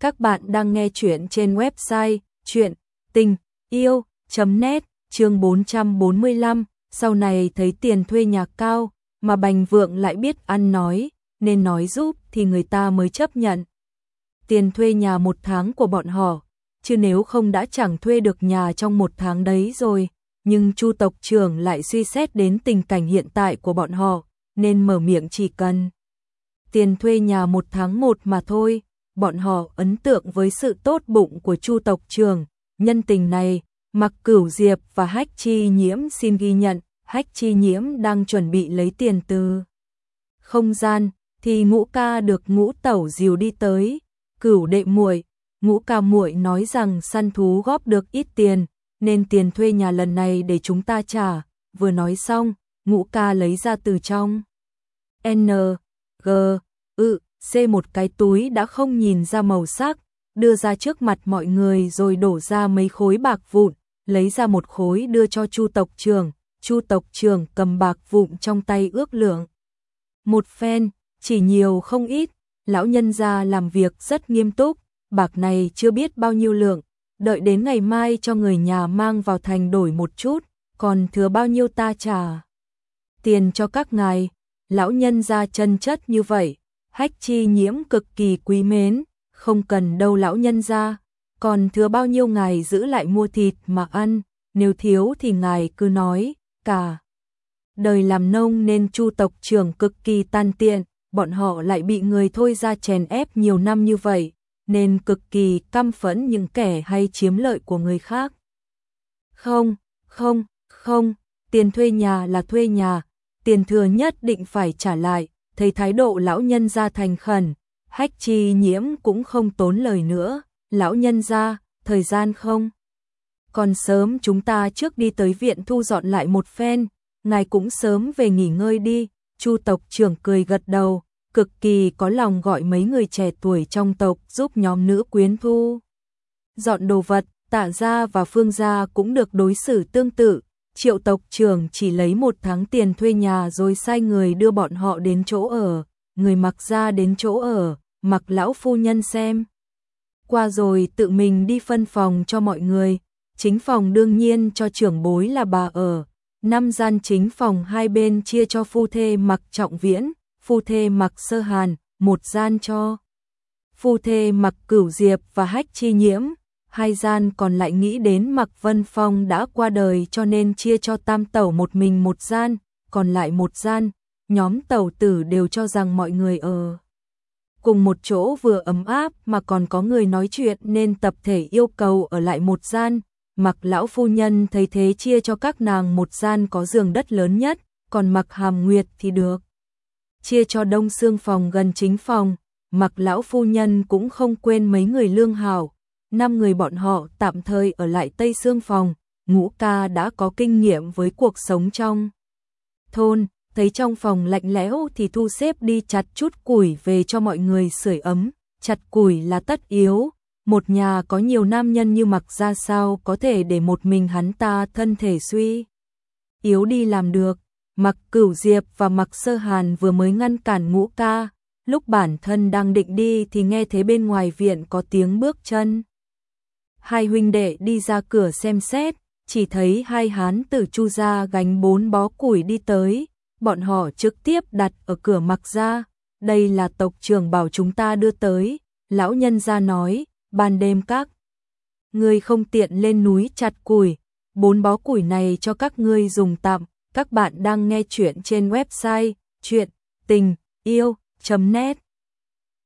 Các bạn đang nghe chuyện trên website chuyện tình yêu.net chương 445. Sau này thấy tiền thuê nhà cao mà Bành Vượng lại biết ăn nói, nên nói giúp thì người ta mới chấp nhận. Tiền thuê nhà một tháng của bọn họ, chứ nếu không đã chẳng thuê được nhà trong một tháng đấy rồi. Nhưng Chu tộc trưởng lại suy xét đến tình cảnh hiện tại của bọn họ, nên mở miệng chỉ cần tiền thuê nhà một tháng một mà thôi, bọn họ ấn tượng với sự tốt bụng của Chu tộc trường. Nhân tình này, Mặc Cửu Diệp và Hách Chi Nhiễm xin ghi nhận, Hách Chi Nhiễm đang chuẩn bị lấy tiền từ. Không gian, thì Ngũ Ca được Ngũ Tẩu dìu đi tới, Cửu đệ muội, Ngũ Ca muội nói rằng săn thú góp được ít tiền, nên tiền thuê nhà lần này để chúng ta trả. Vừa nói xong, Ngũ Ca lấy ra từ trong. N G ư xê một cái túi đã không nhìn ra màu sắc, đưa ra trước mặt mọi người rồi đổ ra mấy khối bạc vụn, lấy ra một khối đưa cho Chu tộc trưởng, Chu tộc trưởng cầm bạc vụn trong tay ước lượng. Một phen, chỉ nhiều không ít, lão nhân gia làm việc rất nghiêm túc, bạc này chưa biết bao nhiêu lượng, đợi đến ngày mai cho người nhà mang vào thành đổi một chút, còn thừa bao nhiêu ta trả. Tiền cho các ngài, lão nhân gia chân chất như vậy, hách chi nhiễm cực kỳ quý mến, không cần đâu lão nhân gia, còn thừa bao nhiêu ngài giữ lại mua thịt mà ăn, nếu thiếu thì ngài cứ nói, cả. Đời làm nông nên chu tộc trưởng cực kỳ tan tiện, bọn họ lại bị người thôi ra chèn ép nhiều năm như vậy, nên cực kỳ căm phẫn những kẻ hay chiếm lợi của người khác. Không, không, không, tiền thuê nhà là thuê nhà, tiền thừa nhất định phải trả lại, thấy thái độ lão nhân ra thành khẩn, hách chi nhiễm cũng không tốn lời nữa, lão nhân ra, thời gian không? Còn sớm chúng ta trước đi tới viện thu dọn lại một phen, ngài cũng sớm về nghỉ ngơi đi, chu tộc trưởng cười gật đầu, cực kỳ có lòng gọi mấy người trẻ tuổi trong tộc giúp nhóm nữ quyến thu. Dọn đồ vật, tạ gia và phương gia cũng được đối xử tương tự, triệu tộc trưởng chỉ lấy một tháng tiền thuê nhà rồi sai người đưa bọn họ đến chỗ ở, người mặc ra đến chỗ ở, mặc lão phu nhân xem. Qua rồi tự mình đi phân phòng cho mọi người, chính phòng đương nhiên cho trưởng bối là bà ở, năm gian chính phòng hai bên chia cho phu thê mặc trọng viễn, phu thê mặc sơ hàn, một gian cho. Phu thê mặc cửu diệp và hách chi nhiễm, hai gian còn lại nghĩ đến mặc vân phong đã qua đời cho nên chia cho tam tẩu một mình một gian, còn lại một gian, nhóm tẩu tử đều cho rằng mọi người ở. Cùng một chỗ vừa ấm áp mà còn có người nói chuyện nên tập thể yêu cầu ở lại một gian, mặc lão phu nhân thấy thế chia cho các nàng một gian có giường đất lớn nhất, còn mặc hàm nguyệt thì được chia cho đông xương phòng gần chính phòng, mặc lão phu nhân cũng không quên mấy người lương hảo, năm người bọn họ tạm thời ở lại tây xương phòng, ngũ ca đã có kinh nghiệm với cuộc sống trong thôn, thấy trong phòng lạnh lẽo thì thu xếp đi chặt chút củi về cho mọi người sưởi ấm, chặt củi là tất yếu, một nhà có nhiều nam nhân như mặc ra sao có thể để một mình hắn ta thân thể suy yếu đi làm được. Mặc Cửu Diệp và Mặc Sơ Hàn vừa mới ngăn cản ngũ ca, lúc bản thân đang định đi thì nghe thấy bên ngoài viện có tiếng bước chân. Hai huynh đệ đi ra cửa xem xét, chỉ thấy hai hán tử chu ra gánh bốn bó củi đi tới, bọn họ trực tiếp đặt ở cửa mặc ra, đây là tộc trưởng bảo chúng ta đưa tới, lão nhân ra nói, ban đêm các ngươi không tiện lên núi chặt củi, bốn bó củi này cho các ngươi dùng tạm, các bạn đang nghe chuyện trên website chuyện tình yêu.net